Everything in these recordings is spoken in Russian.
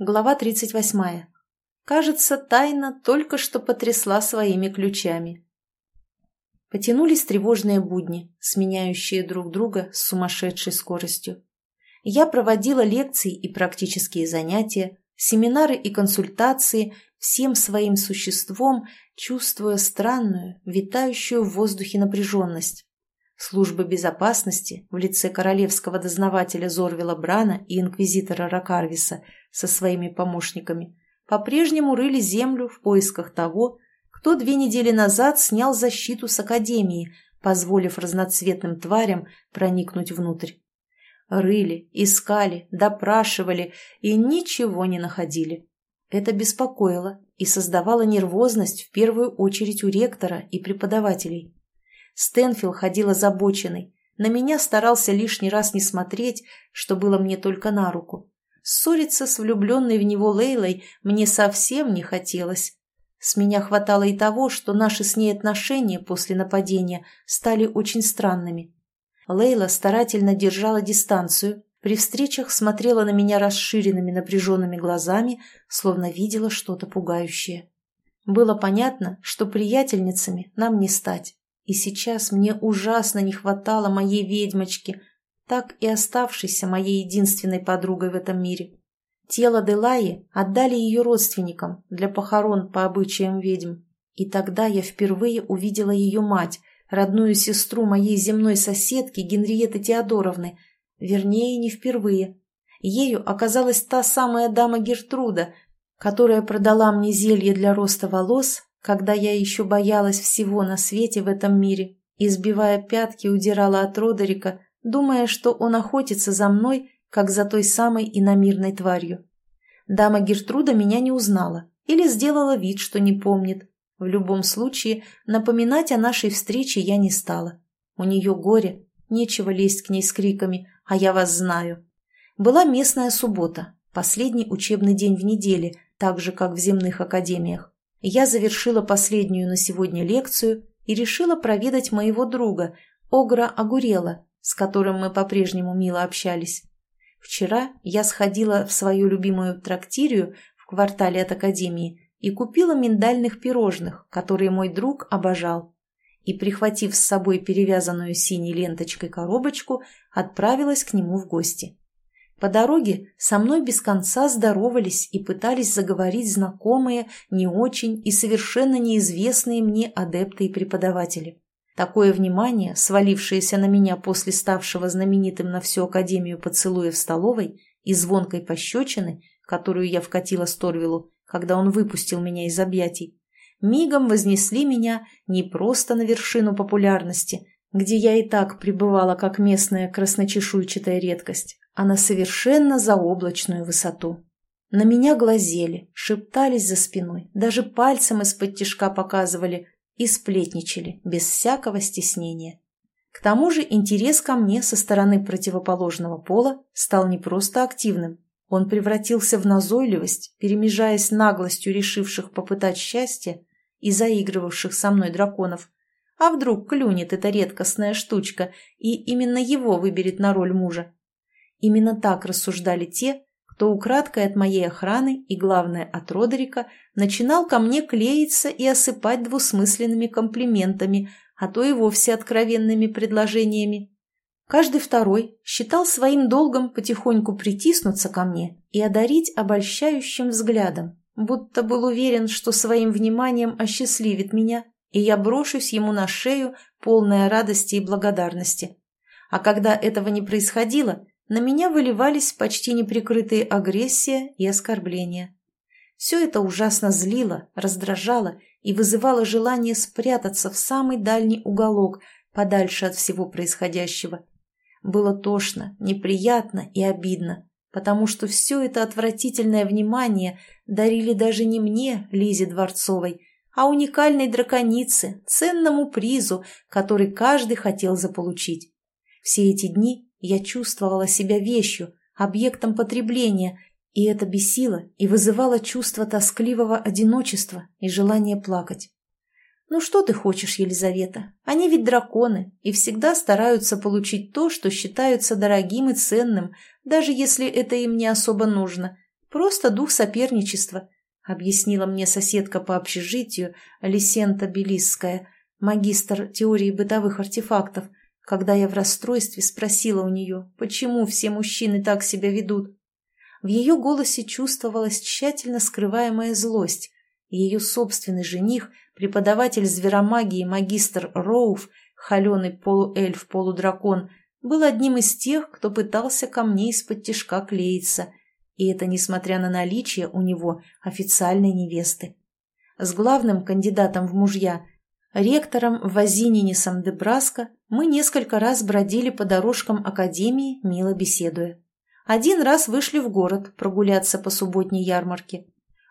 Глава 38. Кажется, тайна только что потрясла своими ключами. Потянулись тревожные будни, сменяющие друг друга с сумасшедшей скоростью. Я проводила лекции и практические занятия, семинары и консультации всем своим существом, чувствуя странную, витающую в воздухе напряженность. Служба безопасности в лице королевского дознавателя Зорвила Брана и инквизитора Ракарвиса со своими помощниками по-прежнему рыли землю в поисках того, кто две недели назад снял защиту с Академии, позволив разноцветным тварям проникнуть внутрь. Рыли, искали, допрашивали и ничего не находили. Это беспокоило и создавало нервозность в первую очередь у ректора и преподавателей. Стэнфилл ходил озабоченный, на меня старался лишний раз не смотреть, что было мне только на руку. Ссориться с влюбленной в него Лейлой мне совсем не хотелось. С меня хватало и того, что наши с ней отношения после нападения стали очень странными. Лейла старательно держала дистанцию, при встречах смотрела на меня расширенными напряженными глазами, словно видела что-то пугающее. Было понятно, что приятельницами нам не стать. И сейчас мне ужасно не хватало моей ведьмочки, так и оставшейся моей единственной подругой в этом мире. Тело Делаи отдали ее родственникам для похорон по обычаям ведьм. И тогда я впервые увидела ее мать, родную сестру моей земной соседки Генриеты Теодоровны. Вернее, не впервые. Ею оказалась та самая дама Гертруда, которая продала мне зелье для роста волос когда я еще боялась всего на свете в этом мире, избивая пятки, удирала от Родерика, думая, что он охотится за мной, как за той самой иномирной тварью. Дама Гертруда меня не узнала или сделала вид, что не помнит. В любом случае, напоминать о нашей встрече я не стала. У нее горе, нечего лезть к ней с криками «А я вас знаю». Была местная суббота, последний учебный день в неделе, так же, как в земных академиях я завершила последнюю на сегодня лекцию и решила проведать моего друга, Огра Огурела, с которым мы по-прежнему мило общались. Вчера я сходила в свою любимую трактирию в квартале от Академии и купила миндальных пирожных, которые мой друг обожал. И, прихватив с собой перевязанную синей ленточкой коробочку, отправилась к нему в гости. По дороге со мной без конца здоровались и пытались заговорить знакомые, не очень и совершенно неизвестные мне адепты и преподаватели. Такое внимание, свалившееся на меня после ставшего знаменитым на всю Академию поцелуя в столовой и звонкой пощечины, которую я вкатила Сторвилу, когда он выпустил меня из объятий, мигом вознесли меня не просто на вершину популярности, где я и так пребывала как местная красночешуйчатая редкость, а на совершенно заоблачную высоту. На меня глазели, шептались за спиной, даже пальцем из-под тишка показывали и сплетничали, без всякого стеснения. К тому же интерес ко мне со стороны противоположного пола стал не просто активным, он превратился в назойливость, перемежаясь наглостью решивших попытать счастье и заигрывавших со мной драконов. А вдруг клюнет эта редкостная штучка, и именно его выберет на роль мужа? Именно так рассуждали те, кто украдкой от моей охраны и, главное, от Родерика, начинал ко мне клеиться и осыпать двусмысленными комплиментами, а то и вовсе откровенными предложениями. Каждый второй считал своим долгом потихоньку притиснуться ко мне и одарить обольщающим взглядом, будто был уверен, что своим вниманием осчастливит меня, и я брошусь ему на шею, полная радости и благодарности. А когда этого не происходило, на меня выливались почти неприкрытые агрессия и оскорбления. Все это ужасно злило, раздражало и вызывало желание спрятаться в самый дальний уголок, подальше от всего происходящего. Было тошно, неприятно и обидно, потому что все это отвратительное внимание дарили даже не мне, Лизе Дворцовой, а уникальной драконице, ценному призу, который каждый хотел заполучить. Все эти дни я чувствовала себя вещью, объектом потребления, и это бесило и вызывало чувство тоскливого одиночества и желание плакать. «Ну что ты хочешь, Елизавета? Они ведь драконы и всегда стараются получить то, что считаются дорогим и ценным, даже если это им не особо нужно. Просто дух соперничества, объяснила мне соседка по общежитию Лисента Белисская, магистр теории бытовых артефактов, когда я в расстройстве спросила у нее, почему все мужчины так себя ведут. В ее голосе чувствовалась тщательно скрываемая злость. Ее собственный жених, преподаватель зверомагии магистр Роуф, холеный полуэльф-полудракон, был одним из тех, кто пытался ко мне из-под тишка клеиться, и это несмотря на наличие у него официальной невесты. С главным кандидатом в мужья, ректором Вазининисом де Браско, мы несколько раз бродили по дорожкам академии, мило беседуя. Один раз вышли в город прогуляться по субботней ярмарке.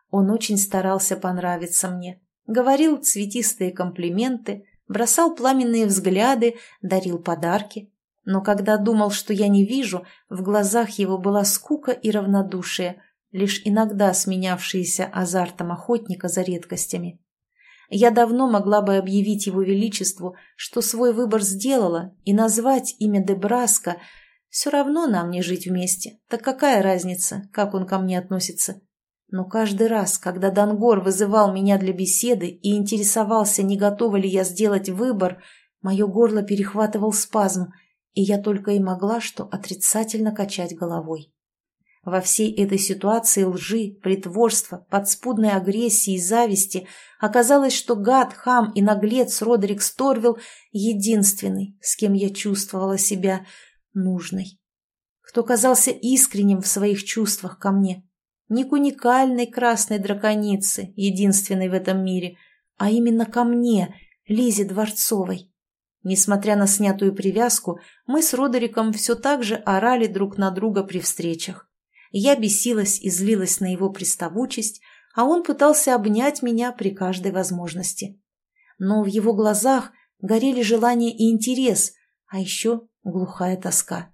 Он очень старался понравиться мне. Говорил цветистые комплименты, бросал пламенные взгляды, дарил подарки. Но когда думал, что я не вижу, в глазах его была скука и равнодушие, лишь иногда сменявшиеся азартом охотника за редкостями. Я давно могла бы объявить его величеству, что свой выбор сделала, и назвать имя Дебраска – все равно нам не жить вместе. Так какая разница, как он ко мне относится? Но каждый раз, когда Дангор вызывал меня для беседы и интересовался, не готова ли я сделать выбор, мое горло перехватывал спазм, и я только и могла что отрицательно качать головой. Во всей этой ситуации лжи, притворства, подспудной агрессии и зависти оказалось, что гад, хам и наглец Родерик Сторвилл единственный, с кем я чувствовала себя нужной. Кто казался искренним в своих чувствах ко мне. Не к уникальной красной драконице, единственной в этом мире, а именно ко мне, Лизе Дворцовой. Несмотря на снятую привязку, мы с Родериком все так же орали друг на друга при встречах. Я бесилась и злилась на его приставучесть, а он пытался обнять меня при каждой возможности. Но в его глазах горели желание и интерес, а еще глухая тоска.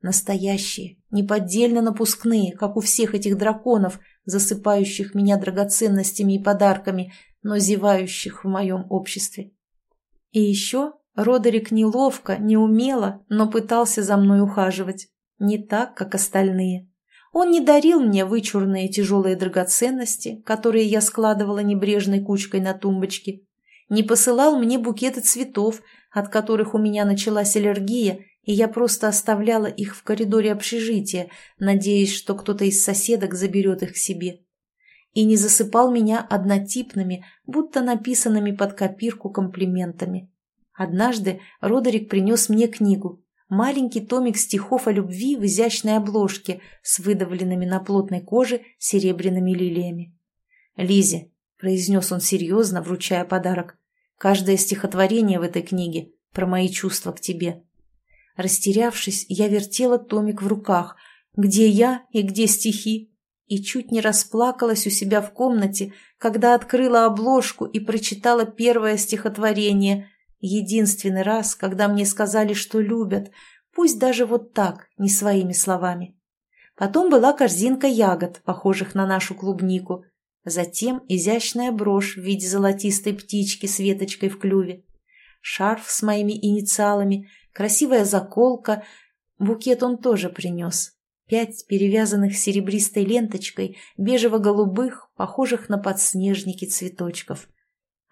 Настоящие, неподдельно напускные, как у всех этих драконов, засыпающих меня драгоценностями и подарками, но зевающих в моем обществе. И еще Родерик неловко, неумело, но пытался за мной ухаживать. Не так, как остальные. Он не дарил мне вычурные тяжелые драгоценности, которые я складывала небрежной кучкой на тумбочке. Не посылал мне букеты цветов, от которых у меня началась аллергия, и я просто оставляла их в коридоре общежития, надеясь, что кто-то из соседок заберет их к себе. И не засыпал меня однотипными, будто написанными под копирку комплиментами. Однажды Родерик принес мне книгу, маленький томик стихов о любви в изящной обложке с выдавленными на плотной коже серебряными лилиями. Лизе, произнес он серьезно, вручая подарок, Каждое стихотворение в этой книге про мои чувства к тебе. Растерявшись, я вертела томик в руках. Где я и где стихи? И чуть не расплакалась у себя в комнате, когда открыла обложку и прочитала первое стихотворение. Единственный раз, когда мне сказали, что любят, пусть даже вот так, не своими словами. Потом была корзинка ягод, похожих на нашу клубнику. Затем изящная брошь в виде золотистой птички с веточкой в клюве. Шарф с моими инициалами, красивая заколка. Букет он тоже принес. Пять перевязанных серебристой ленточкой, бежево-голубых, похожих на подснежники цветочков.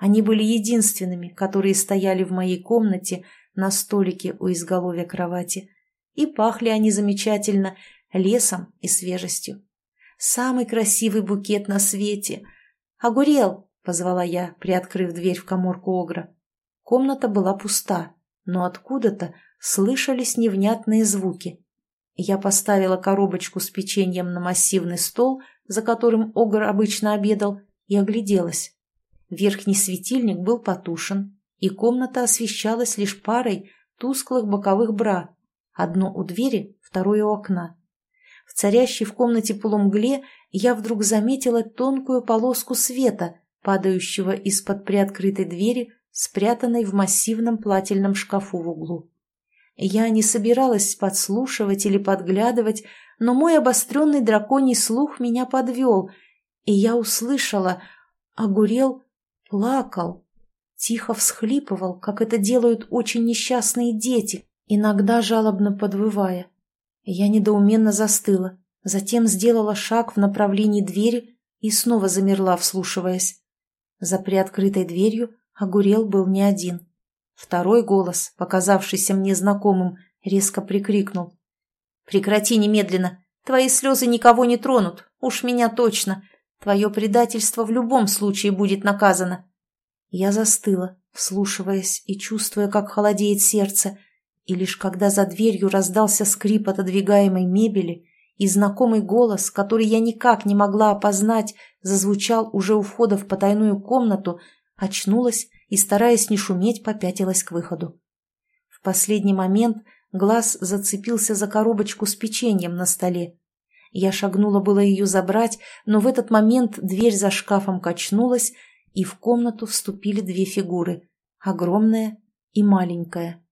Они были единственными, которые стояли в моей комнате на столике у изголовья кровати. И пахли они замечательно лесом и свежестью. Самый красивый букет на свете. «Огурел!» — позвала я, приоткрыв дверь в коморку Огра. Комната была пуста, но откуда-то слышались невнятные звуки. Я поставила коробочку с печеньем на массивный стол, за которым Огр обычно обедал, и огляделась. Верхний светильник был потушен, и комната освещалась лишь парой тусклых боковых бра, одно у двери, второе у окна. В царящей в комнате полумгле я вдруг заметила тонкую полоску света, падающего из-под приоткрытой двери, спрятанной в массивном плательном шкафу в углу. Я не собиралась подслушивать или подглядывать, но мой обостренный драконий слух меня подвел, и я услышала, огурел плакал, тихо всхлипывал, как это делают очень несчастные дети, иногда жалобно подвывая. Я недоуменно застыла. Затем сделала шаг в направлении двери и снова замерла, вслушиваясь. За приоткрытой дверью огурел был не один. Второй голос, показавшийся мне знакомым, резко прикрикнул. «Прекрати немедленно! Твои слезы никого не тронут, уж меня точно. Твое предательство в любом случае будет наказано». Я застыла, вслушиваясь и чувствуя, как холодеет сердце, и лишь когда за дверью раздался скрип отодвигаемой мебели и знакомый голос, который я никак не могла опознать, зазвучал уже у входа в потайную комнату, очнулась и, стараясь не шуметь, попятилась к выходу. В последний момент глаз зацепился за коробочку с печеньем на столе. Я шагнула было ее забрать, но в этот момент дверь за шкафом качнулась, и в комнату вступили две фигуры — огромная и маленькая.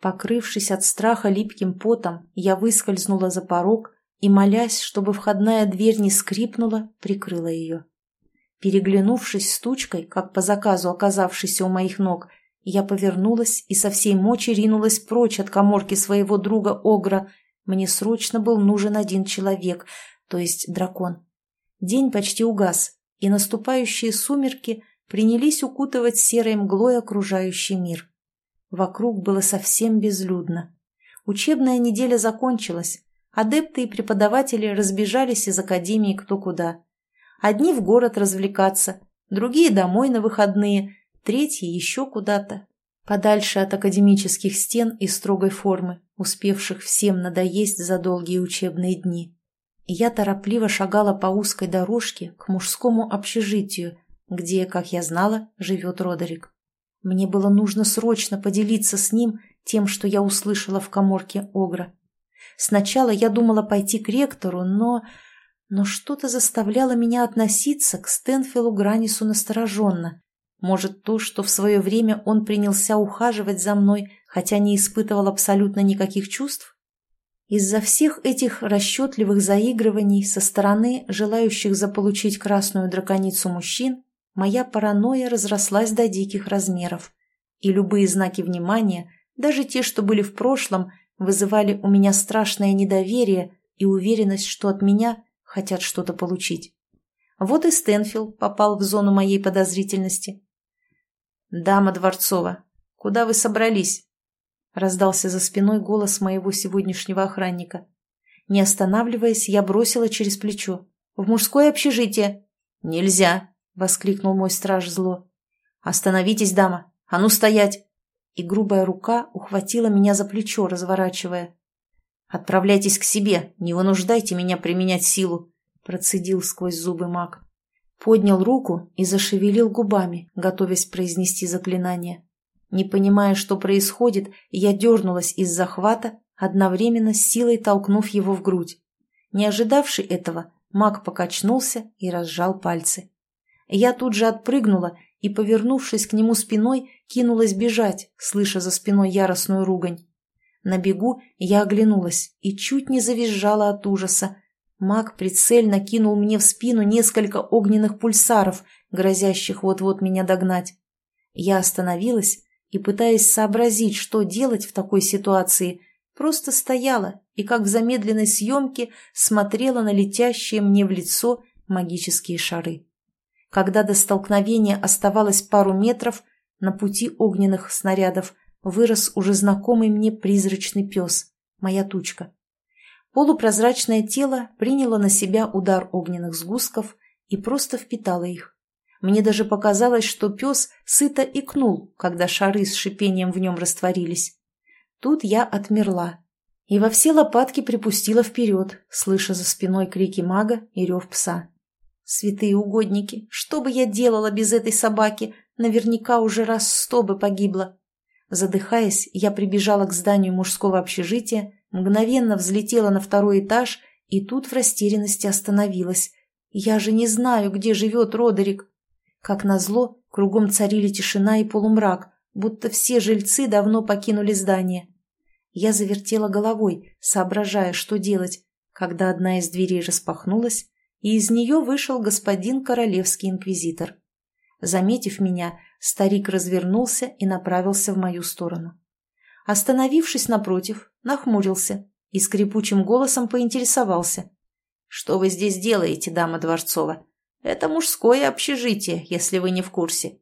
Покрывшись от страха липким потом, я выскользнула за порог и, молясь, чтобы входная дверь не скрипнула, прикрыла ее. Переглянувшись с тучкой, как по заказу оказавшейся у моих ног, я повернулась и со всей мочи ринулась прочь от коморки своего друга Огра. Мне срочно был нужен один человек, то есть дракон. День почти угас, и наступающие сумерки принялись укутывать серой мглой окружающий мир. Вокруг было совсем безлюдно. Учебная неделя закончилась, адепты и преподаватели разбежались из академии кто куда. Одни в город развлекаться, другие домой на выходные, третьи еще куда-то, подальше от академических стен и строгой формы, успевших всем надоесть за долгие учебные дни я торопливо шагала по узкой дорожке к мужскому общежитию, где, как я знала, живет Родерик. Мне было нужно срочно поделиться с ним тем, что я услышала в коморке Огра. Сначала я думала пойти к ректору, но... Но что-то заставляло меня относиться к Стэнфилу Гранису настороженно. Может, то, что в свое время он принялся ухаживать за мной, хотя не испытывал абсолютно никаких чувств? Из-за всех этих расчетливых заигрываний со стороны желающих заполучить красную драконицу мужчин, моя паранойя разрослась до диких размеров. И любые знаки внимания, даже те, что были в прошлом, вызывали у меня страшное недоверие и уверенность, что от меня хотят что-то получить. Вот и Стэнфилл попал в зону моей подозрительности. «Дама Дворцова, куда вы собрались?» Раздался за спиной голос моего сегодняшнего охранника. Не останавливаясь, я бросила через плечо. «В мужское общежитие!» «Нельзя!» — воскликнул мой страж зло. «Остановитесь, дама! А ну стоять!» И грубая рука ухватила меня за плечо, разворачивая. «Отправляйтесь к себе, не вынуждайте меня применять силу!» — процедил сквозь зубы маг. Поднял руку и зашевелил губами, готовясь произнести заклинание. Не понимая, что происходит, я дернулась из захвата, одновременно с силой толкнув его в грудь. Не ожидавший этого, маг покачнулся и разжал пальцы. Я тут же отпрыгнула и, повернувшись к нему спиной, кинулась бежать, слыша за спиной яростную ругань. На бегу я оглянулась и чуть не завизжала от ужаса. Маг прицельно кинул мне в спину несколько огненных пульсаров, грозящих вот-вот меня догнать. Я остановилась и, пытаясь сообразить, что делать в такой ситуации, просто стояла и, как в замедленной съемке, смотрела на летящие мне в лицо магические шары. Когда до столкновения оставалось пару метров, на пути огненных снарядов вырос уже знакомый мне призрачный пес, моя тучка. Полупрозрачное тело приняло на себя удар огненных сгустков и просто впитало их. Мне даже показалось, что пес сыто икнул, когда шары с шипением в нем растворились. Тут я отмерла и во все лопатки припустила вперед, слыша за спиной крики мага и рев пса. Святые угодники, что бы я делала без этой собаки? Наверняка уже раз сто бы погибла. Задыхаясь, я прибежала к зданию мужского общежития, мгновенно взлетела на второй этаж и тут в растерянности остановилась. Я же не знаю, где живет Родерик. Как назло, кругом царили тишина и полумрак, будто все жильцы давно покинули здание. Я завертела головой, соображая, что делать, когда одна из дверей распахнулась, и из нее вышел господин королевский инквизитор. Заметив меня, старик развернулся и направился в мою сторону. Остановившись напротив, нахмурился и скрипучим голосом поинтересовался. «Что вы здесь делаете, дама Дворцова? Это мужское общежитие, если вы не в курсе».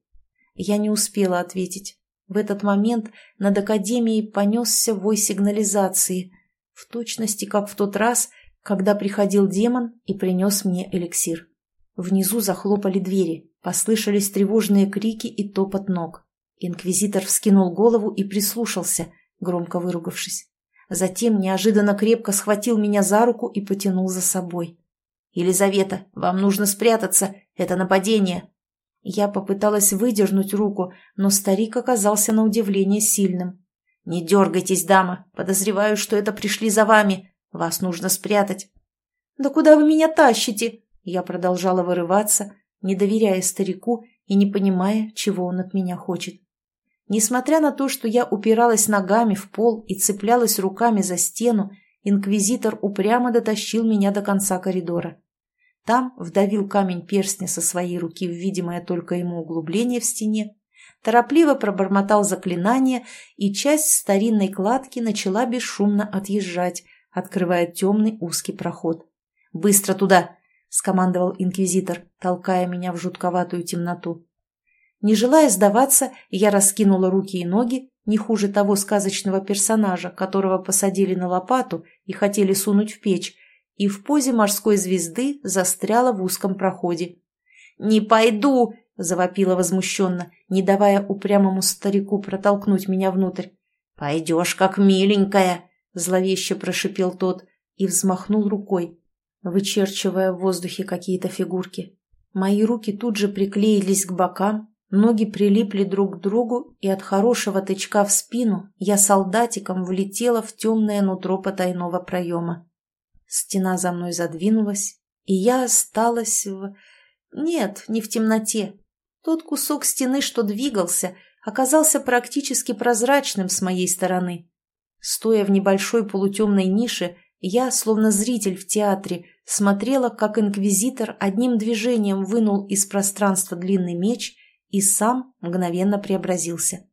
Я не успела ответить. В этот момент над Академией понесся вой сигнализации, в точности, как в тот раз, когда приходил демон и принес мне эликсир. Внизу захлопали двери, послышались тревожные крики и топот ног. Инквизитор вскинул голову и прислушался, громко выругавшись. Затем неожиданно крепко схватил меня за руку и потянул за собой. «Елизавета, вам нужно спрятаться, это нападение!» Я попыталась выдернуть руку, но старик оказался на удивление сильным. «Не дергайтесь, дама, подозреваю, что это пришли за вами. Вас нужно спрятать». «Да куда вы меня тащите?» Я продолжала вырываться, не доверяя старику и не понимая, чего он от меня хочет. Несмотря на то, что я упиралась ногами в пол и цеплялась руками за стену, инквизитор упрямо дотащил меня до конца коридора. Там вдавил камень перстня со своей руки в видимое только ему углубление в стене, торопливо пробормотал заклинание, и часть старинной кладки начала бесшумно отъезжать, открывая темный узкий проход. «Быстро туда!» — скомандовал инквизитор, толкая меня в жутковатую темноту. Не желая сдаваться, я раскинула руки и ноги, не хуже того сказочного персонажа, которого посадили на лопату и хотели сунуть в печь, и в позе морской звезды застряла в узком проходе. «Не пойду!» — завопила возмущенно, не давая упрямому старику протолкнуть меня внутрь. «Пойдешь, как миленькая!» — зловеще прошипел тот и взмахнул рукой, вычерчивая в воздухе какие-то фигурки. Мои руки тут же приклеились к бокам, ноги прилипли друг к другу, и от хорошего тычка в спину я солдатиком влетела в темное нутро потайного проема. Стена за мной задвинулась, и я осталась в... Нет, не в темноте. Тот кусок стены, что двигался, оказался практически прозрачным с моей стороны. Стоя в небольшой полутемной нише, я, словно зритель в театре, смотрела, как инквизитор одним движением вынул из пространства длинный меч и сам мгновенно преобразился.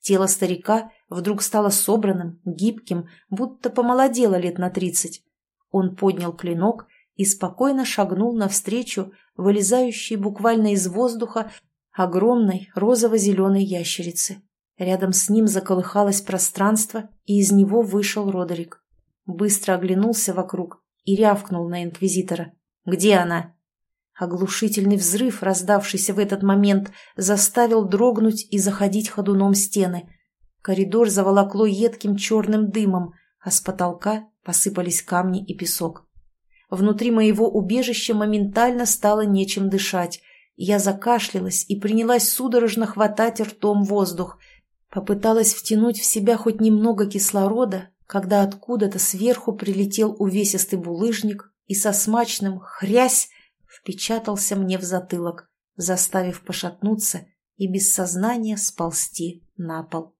Тело старика вдруг стало собранным, гибким, будто помолодело лет на тридцать. Он поднял клинок и спокойно шагнул навстречу вылезающей буквально из воздуха огромной розово-зеленой ящерицы. Рядом с ним заколыхалось пространство, и из него вышел Родерик. Быстро оглянулся вокруг и рявкнул на инквизитора. «Где она?» Оглушительный взрыв, раздавшийся в этот момент, заставил дрогнуть и заходить ходуном стены. Коридор заволокло едким черным дымом, а с потолка посыпались камни и песок. Внутри моего убежища моментально стало нечем дышать. Я закашлялась и принялась судорожно хватать ртом воздух. Попыталась втянуть в себя хоть немного кислорода, когда откуда-то сверху прилетел увесистый булыжник и со смачным «хрясь» впечатался мне в затылок, заставив пошатнуться и без сознания сползти на пол.